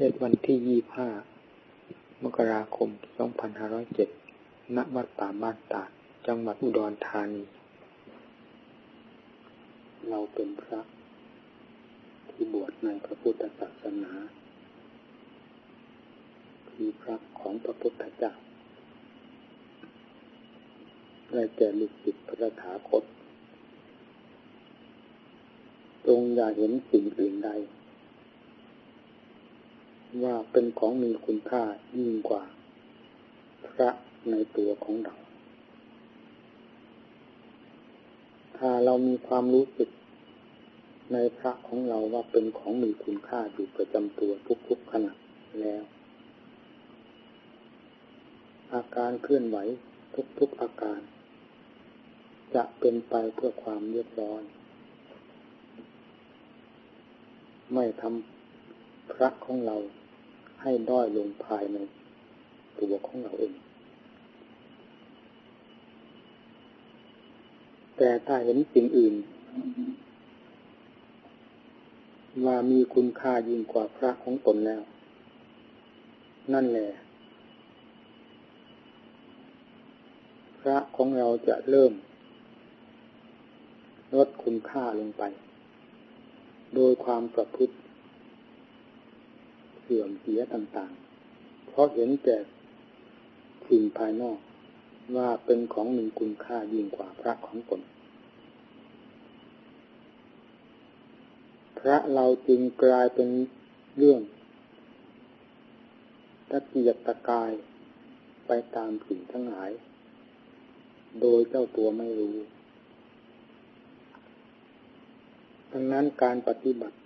ทศวันที่ยี่ห้ามกราคมสองพันห้าร้อยเจ็ดณวัดป่าบ้านตาด จังหวัดอุดรธานี เราเป็นพระ ที่บวชในพระพุทธศาสนาคือพระของพระพุทธเจ้าได้แก่ลูกศิษย์พระถาคตจงอย่าเห็นสิ่งอื่นใด ว่าเป็นของมีคุณค่ายิ่งกว่าพระในตัวของเรา ถ้าเรามีความรู้สึกในพระของเราว่าเป็นของมีคุณค่าอยู่ประจำตัวทุกๆขณะแล้ว อาการเคลื่อนไหวทุกๆอาการ จะเป็นไปเพื่อความเรียบร้อย ไม่ทำ พระของเราให้ด้อยลงภายในตัวของเราเอง แต่ถ้าเห็นสิ่งอื่นว่ามีคุณค่ายิ่งกว่าพระของตนแล้ว นั่นแหละ พระของเราจะเริ่ม ลดคุณค่าลงไป โดยความประพฤติ สื่อมเสียต่างๆ เพราะเห็นแต่สิ่งภายนอกว่าเป็นของมีคุณค่ายิ่งกว่าพระของตนพระเราจึงกลายเป็นเรื่องตะเกียกตะกายไปตามสิ่งทั้งหลาย โดยเจ้าตัวไม่รู้ ดังนั้นการปฏิบัติ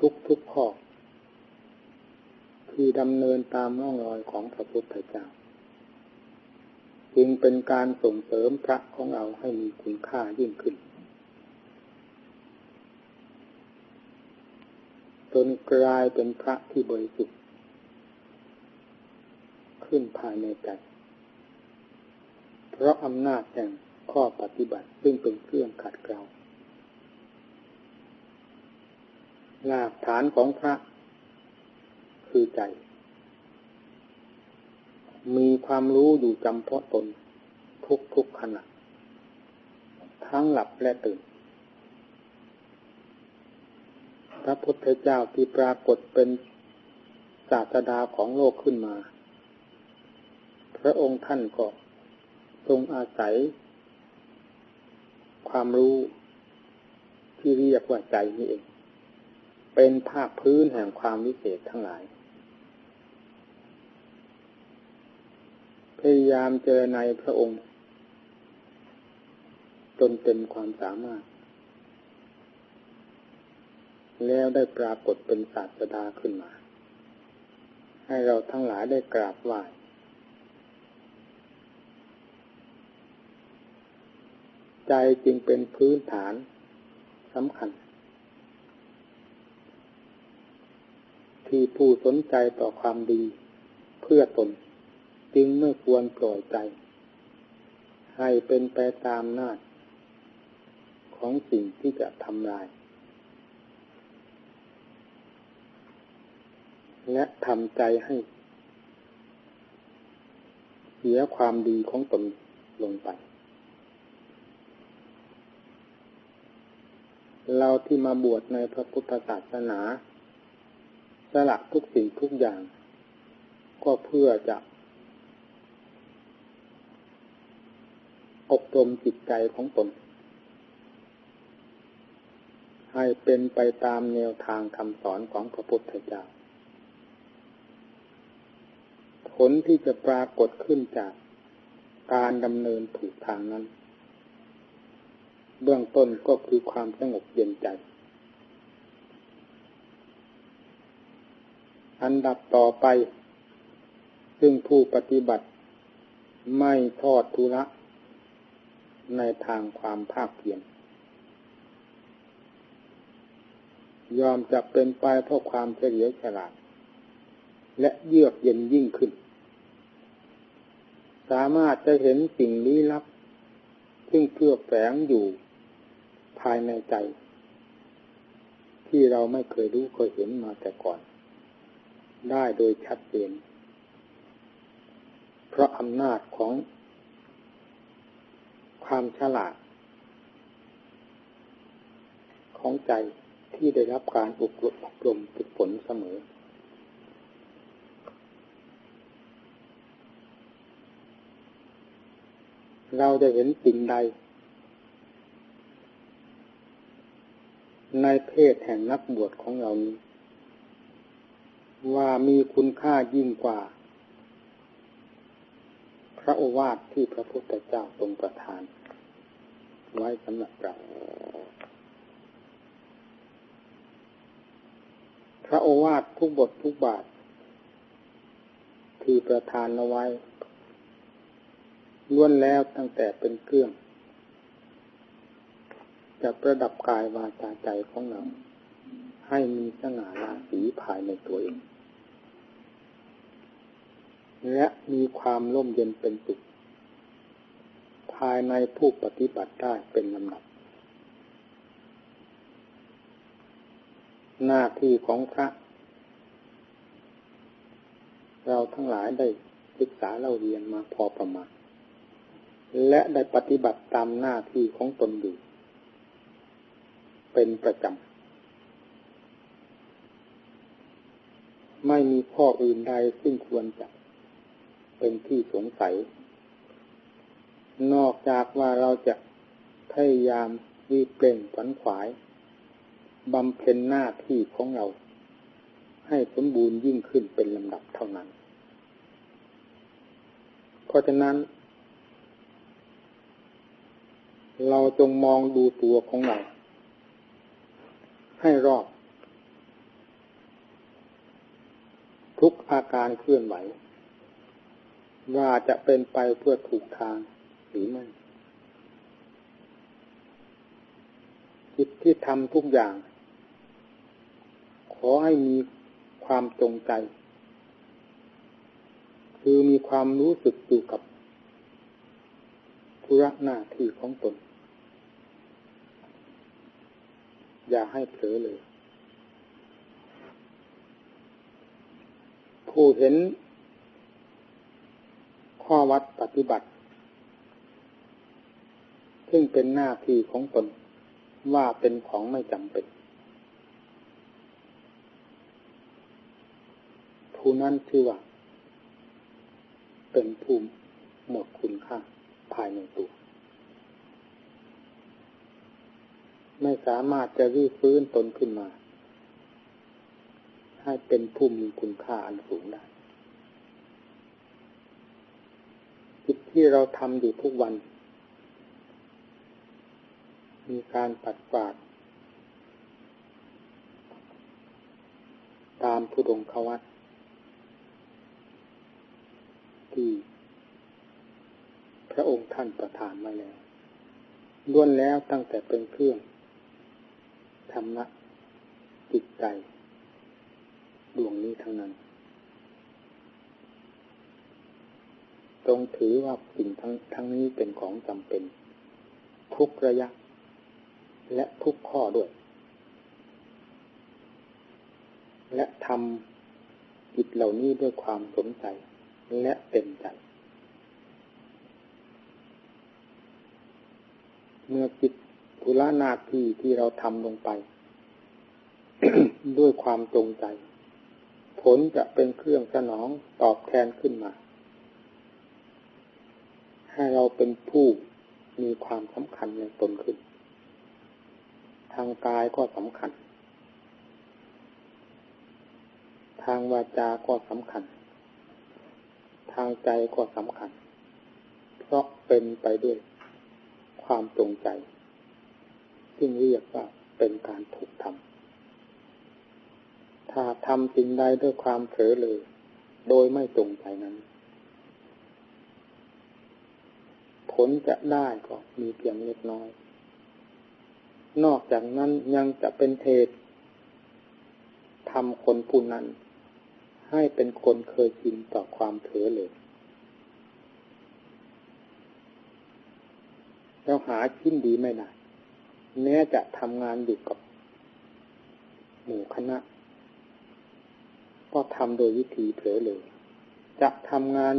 ทุกทุกข้อที่ดำเนินตามร่องรอยของพระพุทธเจ้าจึงเป็นการส่งเสริมพระของเราให้มีคุณค่ายิ่งขึ้น จนกลายเป็นพระที่บริสุทธิ์ขึ้นภายในใจเพราะอำนาจแห่งข้อปฏิบัติซึ่งเป็นเครื่องขัดเกลา หลักฐานของพระคือใจ มีความรู้อยู่จำเพาะตนทุกทุกขณะ ทั้งหลับและตื่น พระพุทธเจ้าที่ปรากฏเป็นศาสดาของโลกขึ้นมา พระองค์ท่านก็ทรงอาศัย ความรู้ที่เรียกว่าใจนี่เอง เป็นภาคพื้นแห่งความวิเศษทั้งหลาย พยายามเจอในพระองค์ จนเต็มความสามารถ แล้วได้ปรากฏเป็นศาสดาขึ้นมา ให้เราทั้งหลายได้กราบไหว้ใจจึงเป็นพื้นฐานสำคัญ ที่ผู้สนใจต่อความดีเพื่อตน จึงไม่ควรปล่อยใจ ให้เป็นไปตามนาจของสิ่งที่จะทำลาย และทำใจให้ เสียความดีของตนลงไป เราที่มาบวชในพระพุทธศาสนา สละทุกสิ่งทุกอย่าง ก็เพื่อจะอบรมจิตใจของตน ให้เป็นไปตามแนวทางคำสอนของพระพุทธเจ้า ผลที่จะปรากฏขึ้นจากการดำเนินถูกทางนั้น เบื้องต้นก็คือความสงบเย็นใจ อันดับต่อไป ซึ่งผู้ปฏิบัติ ไม่ทอดทุระในทางความภาคเพียรยอมจะเป็นไปเพราะความเฉลียวฉลาด และเยือกเย็นยิ่งขึ้น สามารถจะเห็นสิ่งลี้ลับ ซึ่งเพื่อแฝงอยู่ภายในใจ ที่เราไม่เคยรู้เคยเห็นมาแต่ก่อน ได้โดยชัดเจน เพราะอำนาจของความฉลาด ของใจที่ได้รับการอบรมอบรมฝึกฝนเสมอ เราจะเห็นสิ่งใด ในเพศแห่งนักบวชของเรานี้ ว่ามีคุณค่ายิ่งกว่า พระโอวาทที่พระพุทธเจ้าทรงประทาน ไว้สำหรับเราพระโอวาททุกบททุกบาท ที่ประทานเอาไว้ล้วนแล้วตั้งแต่เป็นเครื่อง จะประดับกายวาจาใจของเรา ให้มีสง่าราศีภายในตัวเอง และมีความร่มเย็นเป็นสุขภายในผู้ปฏิบัติได้เป็นลำดับ หน้าที่ของพระ เราทั้งหลายได้ศึกษาเราเรียนมาพอประมาณ และได้ปฏิบัติตามหน้าที่ของตนอยู่ เป็นประจำ ไม่มีข้ออื่นใดซึ่งควรจะเป็นที่สงสัย นอกจากว่าเราจะพยายามวิเปล่งขวัญขวายบำเพ็ญหน้าที่ของเรา ให้สมบูรณ์ยิ่งขึ้นเป็นลำดับเท่านั้น เพราะฉะนั้น เราจงมองดูตัวของเรา ให้รอบ ทุกอาการเคลื่อนไหว ว่าจะเป็นไปเพื่อถูกทางหรือไม่จิตที่ทำทุกอย่าง ขอให้มีความจงใจ คือมีความรู้สึกอยู่กับธุระหน้าที่ของตน อย่าให้เผลอเลย ผู้เห็น ข้อวัดปฏิบัติ ซึ่งเป็นหน้าที่ของตนว่าเป็นของไม่จำเป็น ผู้นั้นชื่อว่า เป็นภูมิหมดคุณค่าภายในตัว ไม่สามารถจะรีฟื้นตนขึ้นมา ให้เป็นผู้มีคุณค่าอันสูงได้จิตที่เราทำอยู่ทุกวัน มีการปัดกวาด ตามผู้ดงขวัตที่พระองค์ท่านประทานมาแล้วล้วนแล้วตั้งแต่เป็นเครื่องธรรมะจิตใจ ดวงนี้ทั้งนั้นตรงถือว่าสิ่งทั้งทั้งนี้เป็นของจำเป็น ทุกระยะ และทุกข้อด้วย และทำจิตเหล่านี้ด้วยความสนใจ และเต็มใจ เมื่อจิตธุระนาทีที่เราทำลงไป ด้วยความจงใจ ลจะเป็นเครื่องสนองตอบแทนขึ้นมา ให้เราเป็นผู้มีความสำคัญในตนขึ้น ทางกายก็สำคัญ ทางวาจาก็สำคัญ ทางใจก็สำคัญ เพราะเป็นไปด้วยความจงใจ ซึ่งเรียกว่าเป็นการถูกทำ ถ้าทำสิ่งใดด้วยความเผลอเลย โดยไม่จงใจนั้น ผลจะได้ก็มีเพียงเล็กน้อย นอกจากนั้นยังจะเป็นเทศทำคนผู้นั้น ให้เป็นคนเคยชินต่อความเผลอเลยเราหาชิ้นดีไม่ได้แม้จะทำงานอยู่กับหมู่คณะ ก็ทำโดยวิธีเผลอเลย จะทำงาน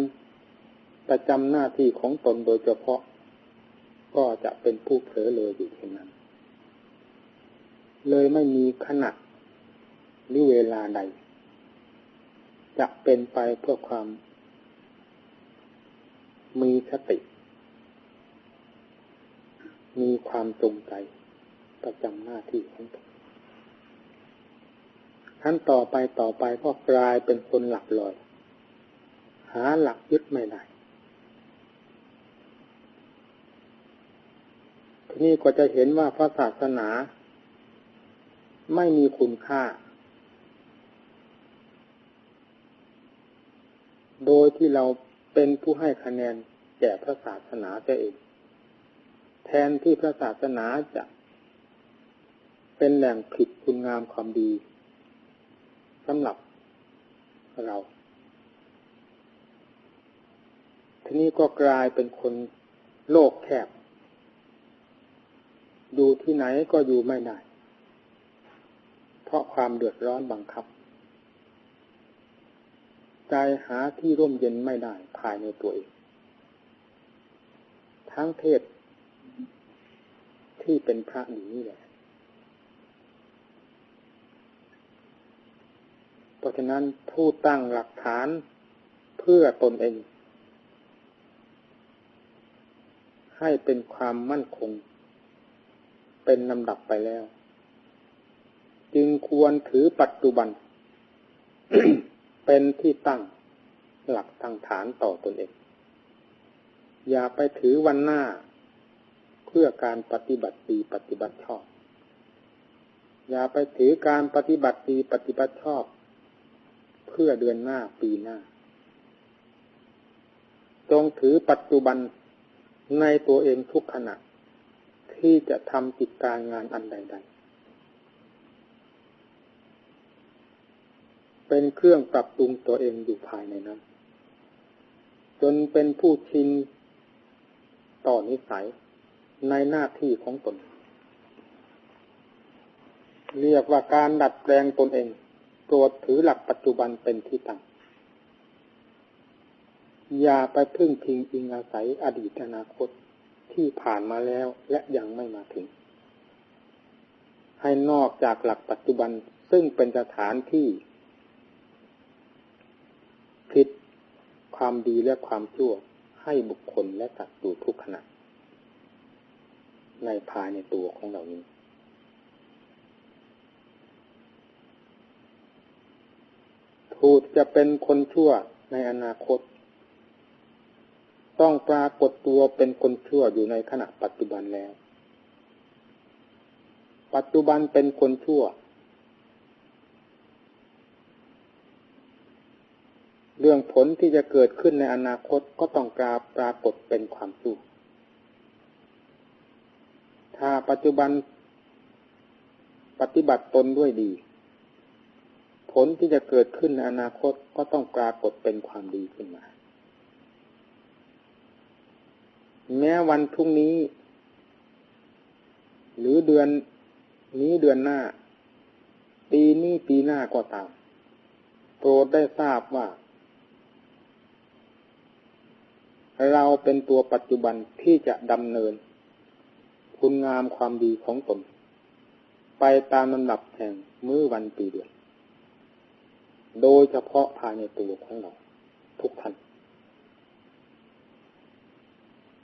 ประจำหน้าที่ของตนโดยเฉพาะ ก็จะเป็นผู้เผลอเลยอยู่เช่นนั้น เลยไม่มีขณะหรือเวลาใด จะเป็นไปเพื่อความ มีสติ มีความจงใจประจำหน้าที่ของตน ขั้นต่อไปต่อไปก็กลายเป็นคนหลักลอย หาหลักยึดไม่ได้ทีนี้ก็จะเห็นว่าพระศาสนา ไม่มีคุณค่า โดยที่เราเป็นผู้ให้คะแนนแก่พระศาสนาเอง แทนที่พระศาสนาจะเป็นแหล่งผิดคุณงามความดี สำหรับเรา ทีนี้ก็กลายเป็นคนโลกแคบอยู่ที่ไหนก็อยู่ไม่ได้ เพราะความเดือดร้อนบังคับ ใจหาที่ร่มเย็นไม่ได้ภายในตัวเอง ทั้งเทศที่เป็นพระนี้แหละเพ ราะฉะนั้นผู้ตั้งหลักฐานเพื่อตนเอง ให้เป็นความมั่นคง เป็นลำดับไปแล้ว จึงควรถือปัจจุบัน เป็นที่ตั้งหลักตั้งฐานต่อตนเอง อย่าไปถือวันหน้า เพื่อการปฏิบัติดีปฏิบัติชอบอย่าไปถือการปฏิบัติดีปฏิบัติชอบ พื่อเดือนหน้าปีหน้า จงถือปัจจุบันในตัวเองทุกขณะ ที่จะทำกิจการงานอันใด ๆ เป็นเครื่องปรับปรุงตัวเองอยู่ภายในนั้น จนเป็นผู้ชินต่อนิสัยในหน้าที่ของตน เรียกว่าการดัดแปลงตนเอง โปรดถือหลักปัจจุบันเป็นที่ตั้งอย่าไปพึ่งพิงอิงอาศัยอดีตอนาคตที่ผ่านมาแล้วและยังไม่มาถึง ให้นอกจากหลักปัจจุบันซึ่งเป็นสถานที่คิดความดีและความชั่วให้บุคคลและสัตว์อยู่ทุกขณะในภายในตัวของเรานี้ ผู้จะเป็นคนชั่วในอนาคต ต้องปรากฏตัวเป็นคนชั่วอยู่ในขณะปัจจุบันแล้ว ปัจจุบันเป็นคนชั่ว เรื่องผลที่จะเกิดขึ้นในอนาคตก็ต้องกราปรากฏเป็นความชั่วถ้าปัจจุบันปฏิบัติตนด้วยดี ลที่จะเกิดขึ้นในอนาคตก็ต้องปรากฏเป็นความดีขึ้นมา แม้วันพรุ่งนี้ หรือเดือนนี้เดือนหน้า ปีนี้ปีหน้าก็ตามโปรดได้ทราบว่า เราเป็นตัวปัจจุบันที่จะดำเนิน คุณงามความดีของตน ไปตามลำดับแห่งมื้อวันปีเดือน โดยเฉพาะภายในตัวของเรา ทุกท่าน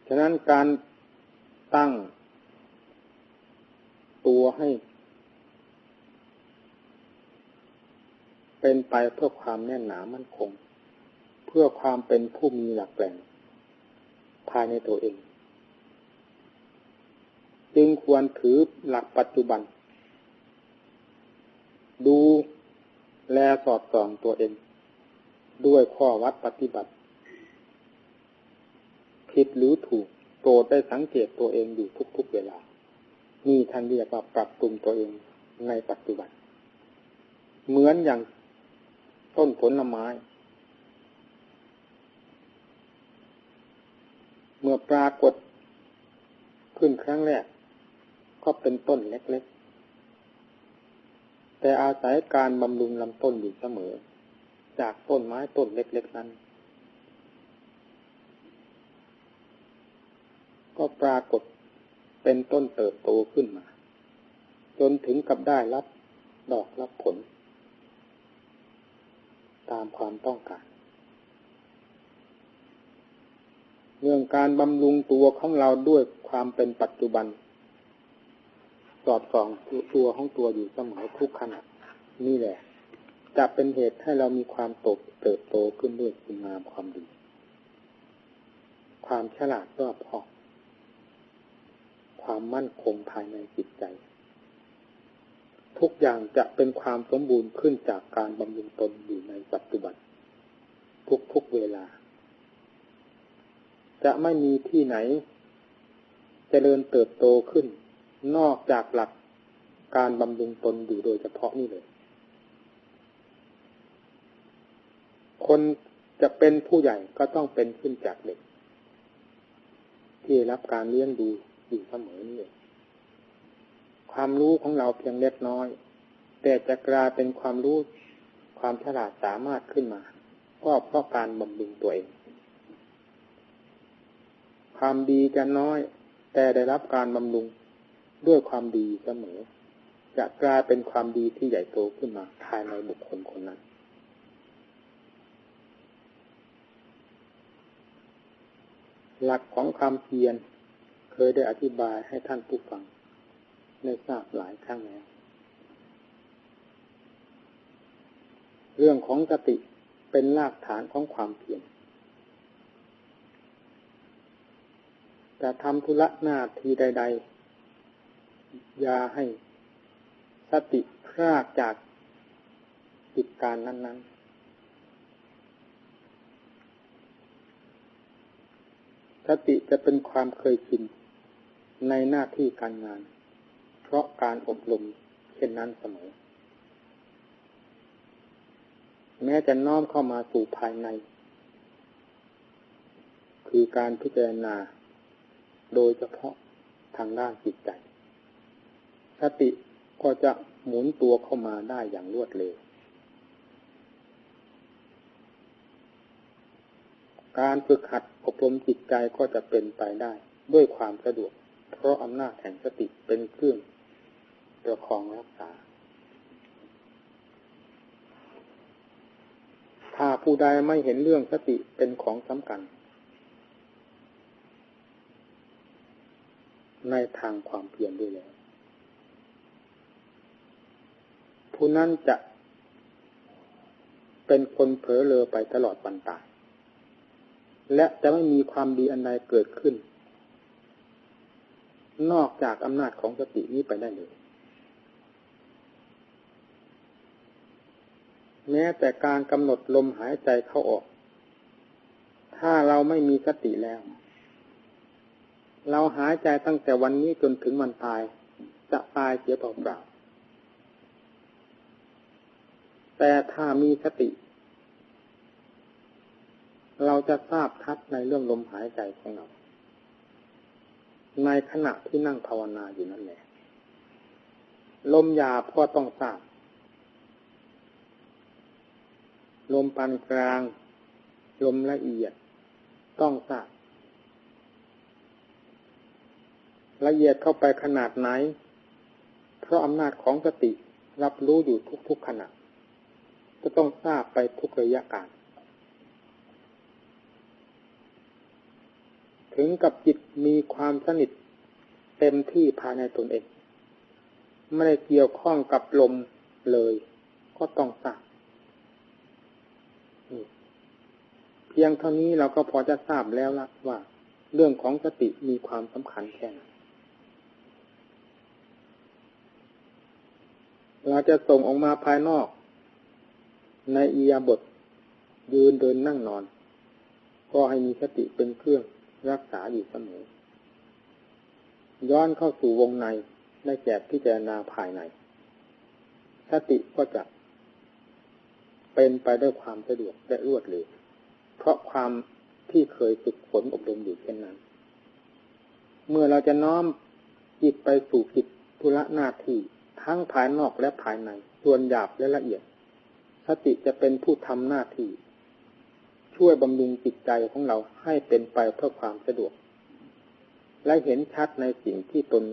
ฉะนั้นการตั้งตัวให้ เป็นไปเพื่อความแน่นหนามั่นคง เพื่อความเป็นผู้มีหลักแหล่งภายในตัวเอง จึงควรถือหลักปัจจุบัน ดู แลสอดส่องตัวเอง ด้วยข้อวัดปฏิบัติ ผิดหรือถูกโปรดได้สังเกตตัวเองอยู่ทุกๆเวลา นี่ท่านเรียกว่าปรับปรุงตัวเองในปัจจุบัน เหมือนอย่างต้นผลไม้ เมื่อปรากฏขึ้นครั้งแรก ก็เป็นต้นเล็กๆ แต่อาศัยการบำรุงลำต้นอยู่เสมอ จากต้นไม้ต้นเล็กๆนั้น ก็ปรากฏเป็นต้นเติบโตขึ้นมา จนถึงกับได้รับดอกรับผล ตามความต้องการเรื่องการบำรุงตัวของเราด้วยความเป็นปัจจุบัน สอดส่องตัวของตัวอยู่เสมอทุกขณะนี่แหละ จะเป็นเหตุให้เรามีความตกเติบโตขึ้นด้วยคุณงามความดี ความฉลาดรอบคอบความมั่นคงภายในจิตใจ ทุกอย่างจะเป็นความสมบูรณ์ขึ้นจากการบำรุงตนอยู่ในปัจจุบันทุกๆเวลา จะไม่มีที่ไหนจเจริญเติบโตขึ้น นอกจากหลักการบำรุงตนอยู่โดยเฉพาะนี่เลย คนจะเป็นผู้ใหญ่ก็ต้องเป็นขึ้นจากเด็ก ที่รับการเลี้ยงดูอยู่เสมอนี่ความรู้ของเราเพียงเล็กน้อย แต่จะกลายเป็นความรู้ความฉลาดสามารถขึ้นมา ก็เพราะการบำรุงตัวเอง ความดีจะน้อย แต่ได้รับการบำรุง ด้วยความดีเสมอ จะกลายเป็นความดีที่ใหญ่โตขึ้นมาภายในบุคคลคนนั้น หลักของความเพียรเคยได้อธิบายให้ท่านผู้ฟังได้ทราบหลายครั้งแล้วเรื่องของสติเป็นรากฐานของความเพียรแต่ทำธุระหน้าที่ใด ๆ ย่าให้สติพรากจากกิจการนั้น ๆสติจะเป็นความเคยชินในหน้าที่การงาน เพราะการอบรมเช่นนั้นเสมอ แม้จะน้อมเข้ามาสู่ภายใน คือการพิจารณาโดยเฉพาะทางด้านจิตใจ สติก็จะหมุนตัวเข้ามาได้อย่างรวดเร็ว การฝึกหัดอบรมจิตใจก็จะเป็นไปได้ด้วยความสะดวก เพราะอำนาจแห่งสติเป็นเครื่องประคองรักษา ถ้าผู้ใดไม่เห็นเรื่องสติเป็นของสำคัญในทางความเพียรด้วยแล้ว ผู้นั้นจะเป็นคนเผลอเลอไปตลอดวันตาย และจะไม่มีความดีอันใดเกิดขึ้น นอกจากอำนาจของสตินี้ไปได้เลย แม้แต่การกำหนดลมหายใจเข้าออก ถ้าเราไม่มีสติแล้ว เราหายใจตั้งแต่วันนี้จนถึงวันตาย จะตายเสียเปล่าๆ แต่ถ้ามีสติ เราจะทราบทัดในเรื่องลมหายใจของเรา ในขณะที่นั่งภาวนาอยู่นั่นแหละ ลมหยาบก็ต้องทราบ ลมปานกลาง ลมละเอียด ต้องทราบ ละเอียดเข้าไปขนาดไหน เพราะอำนาจของสติรับรู้อยู่ทุกๆขณะ จะต้องทราบไปทุกระยะการ ถึงกับจิตมีความสนิทเต็มที่ภายในตนเอง ไม่ได้เกี่ยวข้องกับลมเลย ก็ต้องทราบเพียงเท่านี้เราก็พอจะทราบแล้วละว่า เรื่องของสติมีความสำคัญแค่ไหนเราจะส่งออกมาภายนอก ในอียาบทยืนเดินนั่งนอน ก็ให้มีสติเป็นเครื่องรักษาอยู่เสมอ ย้อนเข้าสู่วงในได้แก่พิจารณาภายใน สติก็จะ เป็นไปด้วยความสะดวกและรวดเร็วเพราะความที่เคยฝึกฝนอบรมอยู่เช่นนั้น เมื่อเราจะน้อมจิตไปสู่กิจธุระหน้าที่ทั้งภายนอกและภายใน ส่วนหยาบและละเอียด สติจะเป็นผู้ทำหน้าที่ ช่วยบำรุงจิตใจของเราให้เป็นไปเพื่อความสะดวก และเห็นชัดในสิ่งที่ตน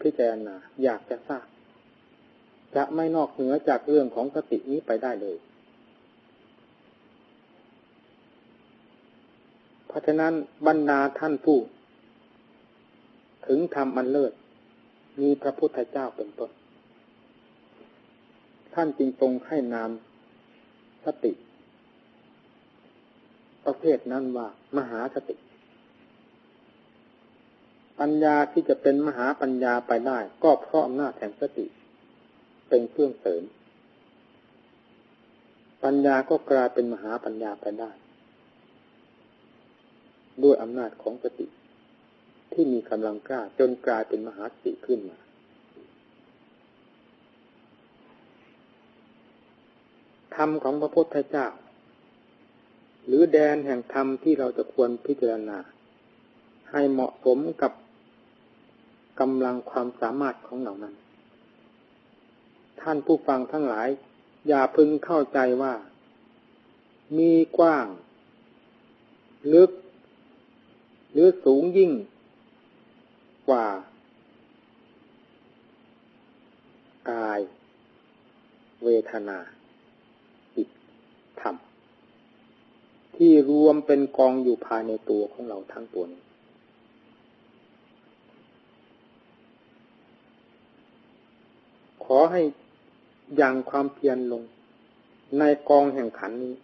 พิจารณาอยากจะทราบ จะไม่นอกเหนือจากเรื่องของสตินี้ไปได้เลยเพราะฉะนั้นบรรดาท่านผู้ถึงทำอันเลิศมีพระพุทธเจ้าเป็นต้น ท่านจึงตรงให้นามสติ ประเภทนั้นว่ามหาสติ ปัญญาที่จะเป็นมหาปัญญาไปได้ ก็เพราะอำนาจแห่งสติ เป็นเครื่องเสริม ปัญญาก็กลายเป็นมหาปัญญาไปได้ ด้วยอำนาจของสติ ที่มีกำลังกล้าจนกลายเป็นมหาสติขึ้นมา ธรรมของพระพุทธเจ้า หรือแดนแห่งธรรมที่เราจะควรพิจารณา ให้เหมาะสมกับกำลังความสามารถของเหล่านั้น ท่านผู้ฟังทั้งหลาย อย่าพึงเข้าใจว่า มีกว้าง ลึก หรือสูงยิ่งกว่ากาย เวทนาจิตธรรม ที่รวมเป็นกองอยู่ภายในตัวของเราทั้งตัวนี้ขอให้ยังความเพียรลงในกองแห่งขันนี้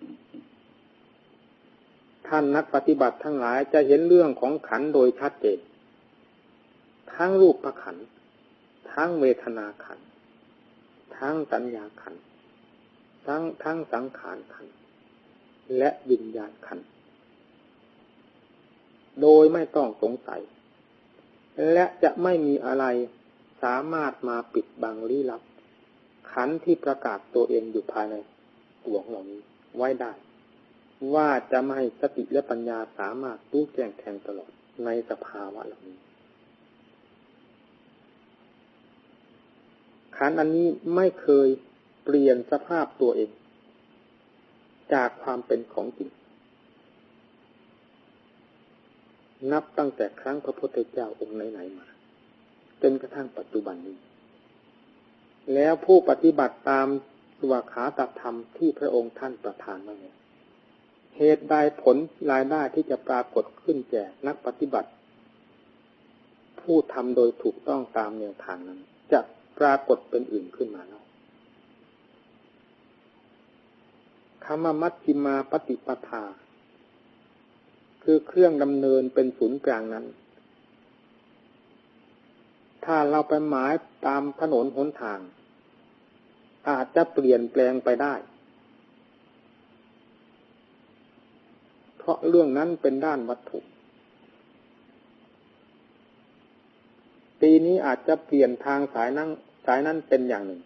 ท่านนักปฏิบัติทั้งหลายจะเห็นเรื่องของขันโดยชัดเจนทั้งรูปประขัน ทั้งเวทนาขัน ทั้งสัญญาขัน ทั้งทั้งสังขารขัน และวิญญาณขัน โดยไม่ต้องสงสัย และจะไม่มีอะไรสามารถมาปิดบังลี้ลับ ขันที่ประกาศตัวเองอยู่ภายในตัวของเรานี้ไว้ได้ ว่าจะไม่ให้สติและปัญญาสามารถรู้แจ้งแทงตลอดในสภาวะเหล่านี้ขันอันนี้ไม่เคยเปลี่ยนสภาพตัวเอง จากความเป็นของจริง นับตั้งแต่ครั้งพระพุทธเจ้าองค์ไหนๆมาจนกระทั่งปัจจุบันนี้ แล้วผู้ปฏิบัติตามสวขาตธรรมที่พระองค์ท่านประทานมาเนี่ยเหตุใดผลรายได้ที่จะปรากฏขึ้นแก่นักปฏิบัติ ผู้ทำโดยถูกต้องตามแนวทางนั้น จะปรากฏเป็นอื่นขึ้นมาแล้ว คำว่ามัชฌิมาปฏิปทา คือเครื่องดำเนินเป็นศูนย์กลางนั้น ถ้าเราไปหมายตามถนนหนทาง อาจจะเปลี่ยนแปลงไปได้ เพราะเรื่องนั้นเป็นด้านวัตถุปีนี้อาจจะเปลี่ยนทางสายนั่งสายนั้นเป็นอย่างหนึ่ง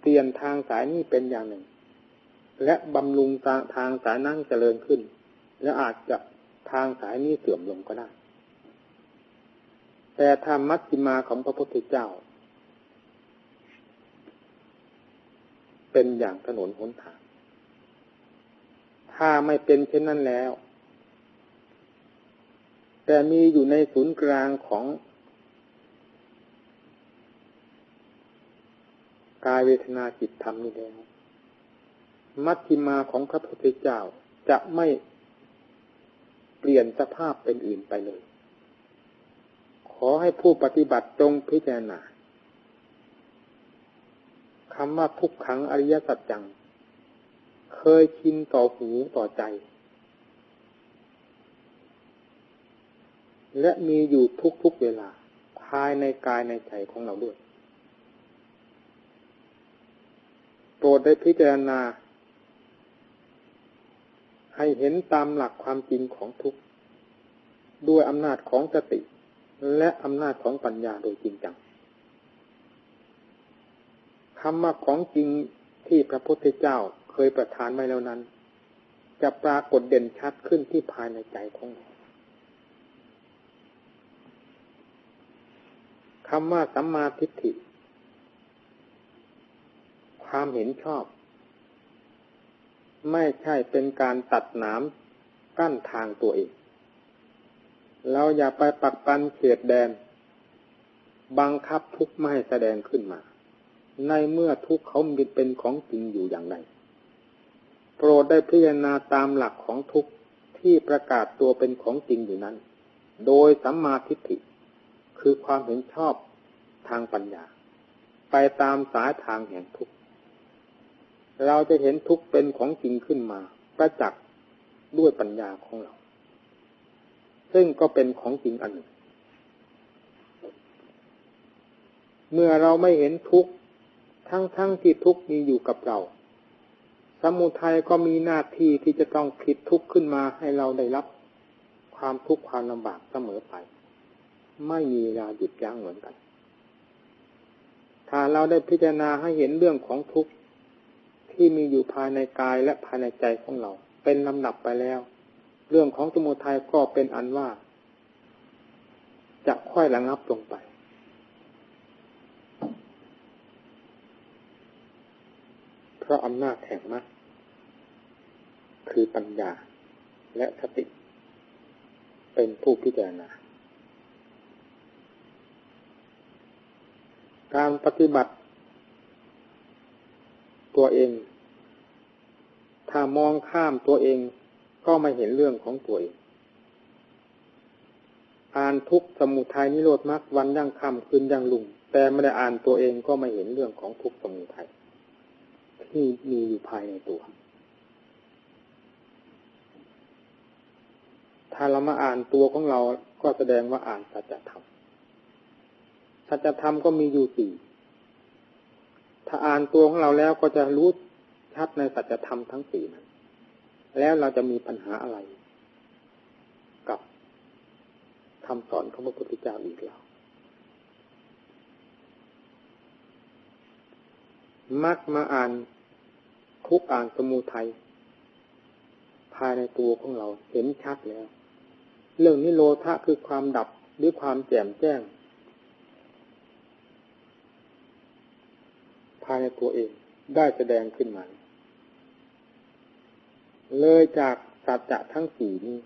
เปลี่ยนทางสายนี้เป็นอย่างหนึ่ง และบำรุงทางสายนั่งเจริญขึ้น และอาจจะทางสายนี้เสื่อมลงก็ได้ แต่ธรรมมัชฌิมาของพระพุทธเจ้า เป็นอย่างถนนหนทาง ถ้าไม่เป็นเช่นนั้นแล้ว แต่มีอยู่ในศูนย์กลางของกายเวทนาจิตธรรมนี่แล้ว มัชฌิมาของพระพุทธเจ้าจะไม่เปลี่ยนสภาพเป็นอื่นไปเลย ขอให้ผู้ปฏิบัติจงพิจารณาคำว่าทุกขังอริยสัจจัง เคยชินต่อหูต่อใจ และมีอยู่ทุกๆเวลา ภายในกายในใจของเราด้วยโปรดได้พิจารณา ให้เห็นตามหลักความจริงของทุกข์ด้วยอำนาจของสติ และอำนาจของปัญญาโดยจริงจังคำว่าของจริงที่พระพุทธเจ้าเคยประทานไว้แล้วนั้น จะปรากฏเด่นชัดขึ้นที่ภายในใจของเราคำว่าสัมมาทิฏฐิ ความเห็นชอบ ไม่ใช่เป็นการตัดหนามกั้นทางตัวเอง เราอย่าไปปักปันเขตแดน บังคับทุกไม่ให้แสดงขึ้นมา ในเมื่อทุกเขาเป็นของจริงอยู่อย่างไร โปรดได้พิจารณาตามหลักของทุกที่ประกาศตัวเป็นของจริงอยู่นั้น โดยสัมมาทิฏฐิ คือความเห็นชอบทางปัญญา ไปตามสายทางแห่งทุกข เราจะเห็นทุกเป็นของจริงขึ้นมาประจักษ์ด้วยปัญญาของเรา ซึ่งก็เป็นของจริงอันหนึ่ง เมื่อเราไม่เห็นทุกทั้งๆทที่ทุกมีอยู่กับเรา สมุทัยก็มีหน้าที่ที่จะต้องคิดทุกข์ขึ้นมาให้เราได้รับ ความทุกข์ความลำบากเสมอไป ไม่มีเวลาหยุดยั้งเหมือนกัน ถ้าเราได้พิจารณาให้เห็นเรื่องของทุกข์ ที่มีอยู่ภายในกายและภายในใจของเรา เป็นลำดับไปแล้ว เรื่องของสมุทัยก็เป็นอันว่า จะค่อยระงับลงไป เพราะอำนาจแห่งมรรคคือปัญญาและสติ เป็นผู้พิจารณาการปฏิบัติ ตัวเอง ถ้ามองข้ามตัวเอง ก็ไม่เห็นเรื่องของตัวเอง อ่านทุกสมุทัยนิโรธมรรควันยั่งคำคืนยั่งลุงแต่ไม่ได้อ่านตัวเองก็ไม่เห็นเรื่องของทุกสมุทัยที่มีอยู่ภายในตัว ถ้าเรามาอ่านตัวของเราก็แสดงว่าอ่านสัจธรรม สัจธรรมก็มีอยู่สี่ ถ้าอ่านตัวของเราแล้วก็จะรู้ชัดในสัจธรรมทั้งสี่นั้นแล้วเราจะมีปัญหาอะไร กับคำสอนของพระพุทธเจ้าอีกแล้วมักมาอ่านทุกอ่านสมุทัยภายในตัวของเราเห็นชัดแล้ว เรื่องนิโรธะคือความดับหรือความแจ่มแจ้ง ภายในตัวเองได้แสดงขึ้นมา เลยจากสัจจะทั้งสี่นี้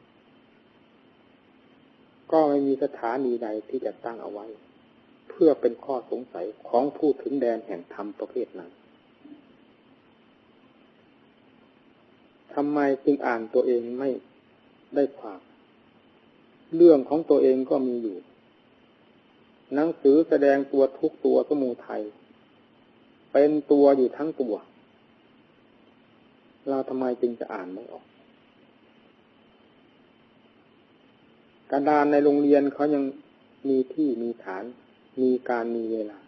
ก็ไม่มีสถานีใดที่จะตั้งเอาไว้ เพื่อเป็นข้อสงสัยของผู้ถึงแดนแห่งธรรมประเภทนั้นทำไมจึงอ่านตัวเองไม่ได้ความ เรื่องของตัวเองก็มีอยู่ หนังสือแสดงตัวทุกตัวสมูไทย เป็นตัวอยู่ทั้งตัว เราทำไมจึงจะอ่านไม่ออก กระดานในโรงเรียนเขายังมีที่มีฐาน มีการมีเวลา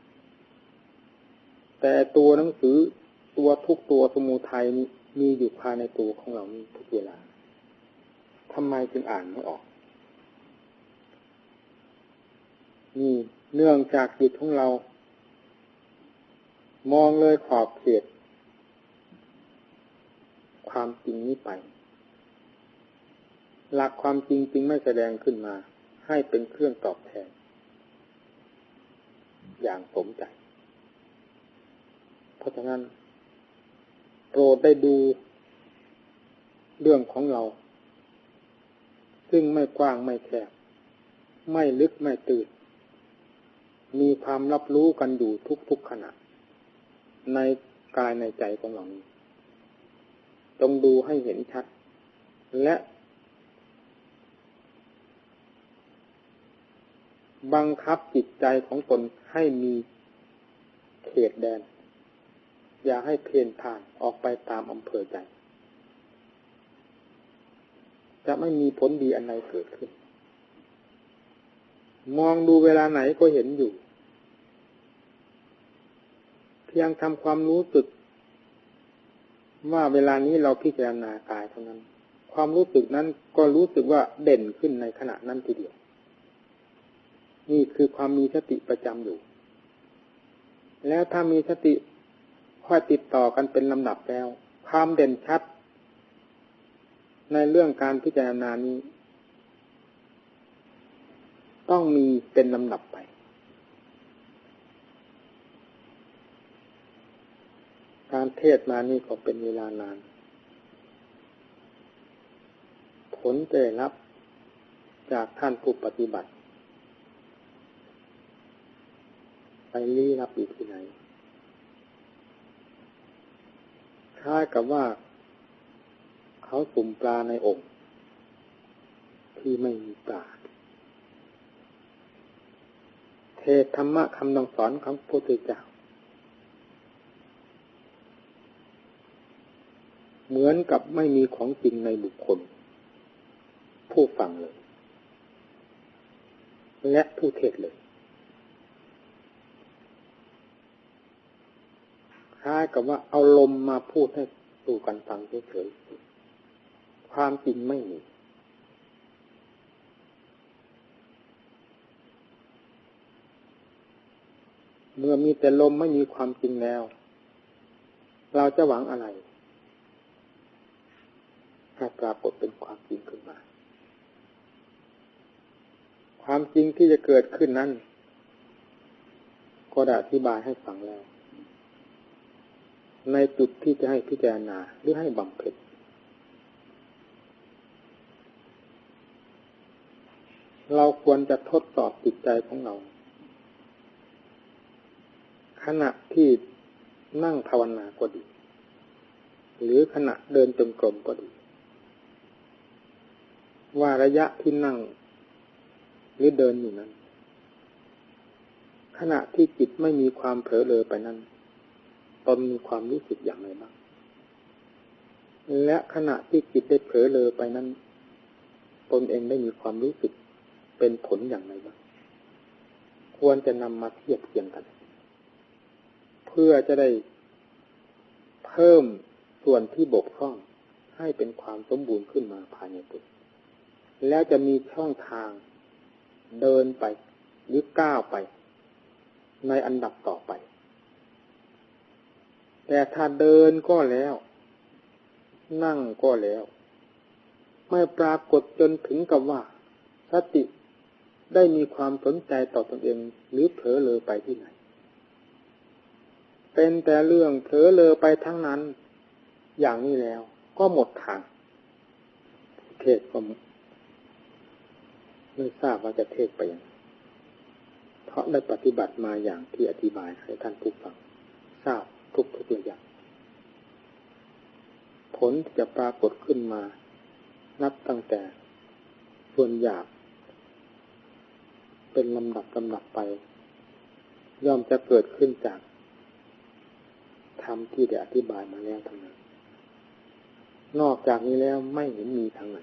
แต่ตัวหนังสือตัวทุกตัวสมุทัยนี้มีอยู่ภายในตัวของเรานี้ทุกเวลาทำไมจึงอ่านไม่ออก นี่เนื่องจากจิตของเรา มองเลยขอบเขตความจริงนี้ไป หลักความจริงจริงไม่แสดงขึ้นมา ให้เป็นเครื่องตอบแทน อย่างสมใจ เพราะฉะนั้นโปรดได้ดูเรื่องของเรา ซึ่งไม่กว้างไม่แคบไม่ลึกไม่ตื่นมีความรับรู้กันอยู่ทุกๆขณะ ในกายในใจของเรานี้จงดูให้เห็นชัด และ บังคับจิตใจของตนให้มีเขตแดน อย่าให้เพียนผ่านออกไปตามอำเภอใจ จะไม่มีผลดีอันใดเกิดขึ้น มองดูเวลาไหนก็เห็นอยู่ พียงทำความรู้สึก ว่าเวลานี้เราพิจารณากายเท่านั้น ความรู้สึกนั้นก็รู้สึกว่าเด่นขึ้นในขณะนั้นทีเดียว นี่คือความมีสติประจำอยู่ แล้วถ้ามีสติค่อยติดต่อกันเป็นลำดับแล้ว ความเด่นชัด ในเรื่องการพิจารณานี้ ต้องมีเป็นลำดับไป การเทศมานี่ก็เป็นเวลานาน ผลได้รับจากท่านผู้ปฏิบัติ ไปลี้รับอยู่ที่ไหนคล้ายกับว่า เขาสุ่มปลาในองค์ที่ไม่มีปลาเทศธรรมะคำนองสอนของพระพุทธเจ้า เหมือนกับไม่มีของจริงในบุคคล ผู้ฟังเลย และผู้เทศเลยคล้ายกับว่าเอาลมมาพูดให้ดูกันฟังเฉยๆความจริงไม่มีเมื่อมีแต่ลมไม่มีความจริงแล้ว เราจะหวังอะไร ให้ปรากฏเป็นความจริงขึ้นมา ความจริงที่จะเกิดขึ้นนั้น ก็ได้อธิบายให้ฟังแล้ว ในจุดที่จะให้พิจารณาหรือให้บำเพ็ญเราควรจะทดสอบจิตใจของเรา ขณะที่นั่งภาวนาก็ดี หรือขณะเดินจงกรมก็ดี ว่าระยะที่นั่ง หรือเดินอยู่นั้น ขณะที่จิตไม่มีความเผลอเลยไปนั้นตนมีความรู้สึกอย่างไรบ้างและขณะที่จิตได้เผลอเลยไปนั้นตนเองได้มีความรู้สึกเป็นผลอย่างไรบ้างควรจะนำมาเทียบเทียงกัน เพื่อจะได้เพิ่มส่วนที่บกพร่องให้เป็นความสมบูรณ์ขึ้นมาภายในตัว แล้วจะมีช่องทางเดินไปหรือก้าวไป ในอันดับต่อไป แต่ถ้าเดินก็แล้ว นั่งก็แล้ว ไม่ปรากฏจนถึงกับว่าสติได้มีความสนใจต่อตอนเองหรือเผลอเลยไปที่ไหน เป็นแต่เรื่องเผลอเลอไปทั้งนั้น อย่างนี้แล้ว ก็หมดทาง เทศก็ ไม่ทราบว่าจะเทศไปยังเพราะได้ปฏิบัติมาอย่างที่อธิบายให้ท่านผู้ฟังทราบทุกทุกอย่าง ผลจะปรากฏขึ้นมา นับตั้งแต่ส่วนหยาบเป็นลำดับลำดับไป ย่อมจะเกิดขึ้นจากธรรมที่ได้อธิบายมาแล้วทั้งนั้น นอกจากนี้แล้วไม่เห็นมีทางไหน